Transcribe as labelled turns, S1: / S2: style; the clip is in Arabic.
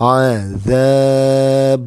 S1: عذابا.